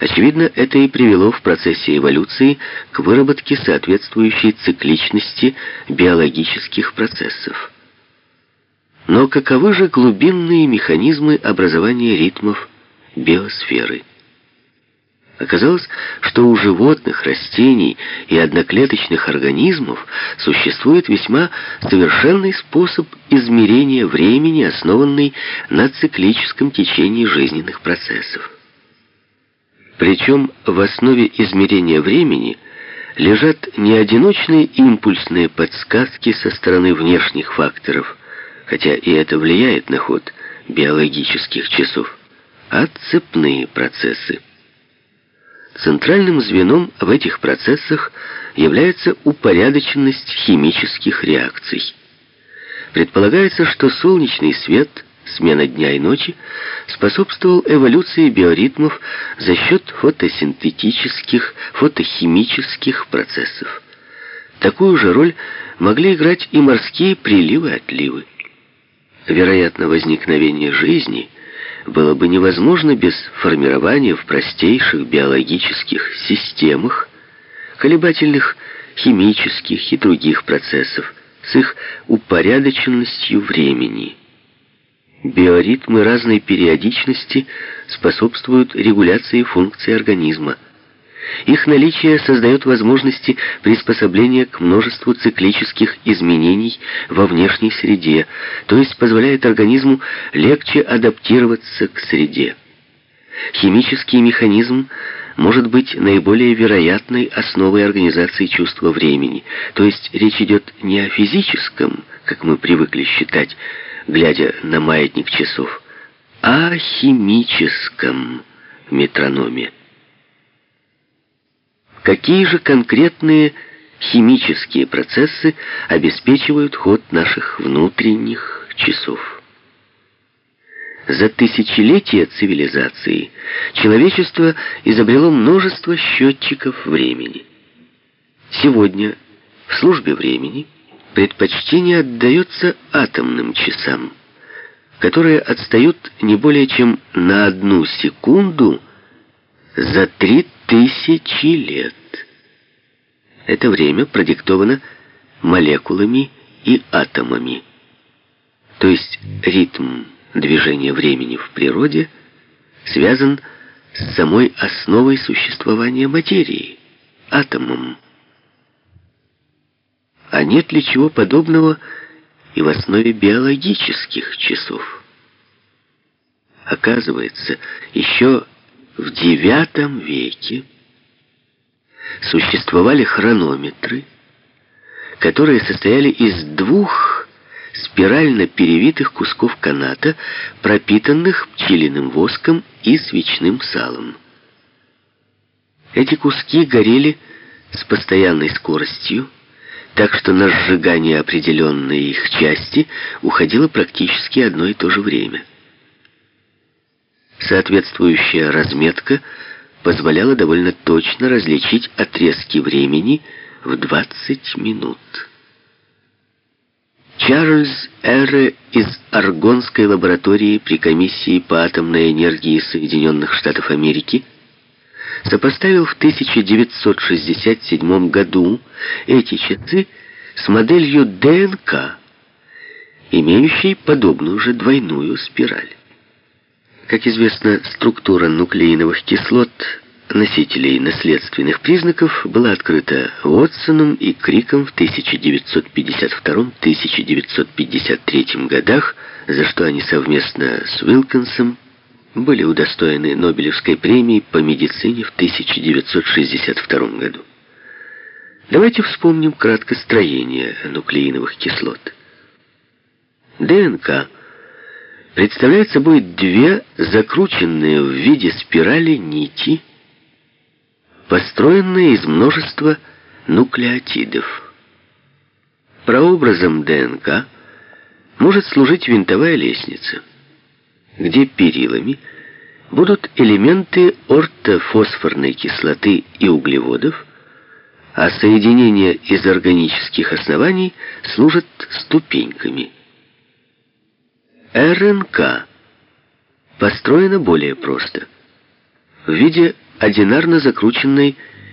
Очевидно, это и привело в процессе эволюции к выработке соответствующей цикличности биологических процессов. Но каковы же глубинные механизмы образования ритмов биосферы? Оказалось, что у животных, растений и одноклеточных организмов существует весьма совершенный способ измерения времени, основанный на циклическом течении жизненных процессов. Причем в основе измерения времени лежат не одиночные импульсные подсказки со стороны внешних факторов, хотя и это влияет на ход биологических часов, а цепные процессы. Центральным звеном в этих процессах является упорядоченность химических реакций. Предполагается, что солнечный свет – смена дня и ночи, способствовал эволюции биоритмов за счет фотосинтетических, фотохимических процессов. Такую же роль могли играть и морские приливы-отливы. Вероятно, возникновение жизни было бы невозможно без формирования в простейших биологических системах колебательных химических и других процессов с их упорядоченностью времени – Биоритмы разной периодичности способствуют регуляции функций организма. Их наличие создает возможности приспособления к множеству циклических изменений во внешней среде, то есть позволяет организму легче адаптироваться к среде. Химический механизм может быть наиболее вероятной основой организации чувства времени, то есть речь идет не о физическом, как мы привыкли считать, глядя на маятник часов, о химическом метрономе. Какие же конкретные химические процессы обеспечивают ход наших внутренних часов? За тысячелетия цивилизации человечество изобрело множество счетчиков времени. Сегодня в службе времени – предпочтение отдается атомным часам, которые отстают не более чем на одну секунду за три тысячи лет. Это время продиктовано молекулами и атомами. То есть ритм движения времени в природе связан с самой основой существования материи, атомом. А нет ли чего подобного и в основе биологических часов? Оказывается, еще в IX веке существовали хронометры, которые состояли из двух спирально перевитых кусков каната, пропитанных пчелиным воском и свечным салом. Эти куски горели с постоянной скоростью, так что на сжигание определенной их части уходило практически одно и то же время. Соответствующая разметка позволяла довольно точно различить отрезки времени в 20 минут. Чарльз Эрре из Аргонской лаборатории при комиссии по атомной энергии Соединенных Штатов Америки сопоставил в 1967 году эти часы с моделью ДНК, имеющей подобную же двойную спираль. Как известно, структура нуклеиновых кислот, носителей наследственных признаков, была открыта Уотсоном и Криком в 1952-1953 годах, за что они совместно с Уилкинсом были удостоены Нобелевской премии по медицине в 1962 году. Давайте вспомним кратко строение нуклеиновых кислот. ДНК представляет собой две закрученные в виде спирали нити, построенные из множества нуклеотидов. Прообразом ДНК может служить винтовая лестница – где перилами будут элементы ортофосфорной кислоты и углеводов, а соединения из органических оснований служат ступеньками. РНК построена более просто, в виде одинарно закрученной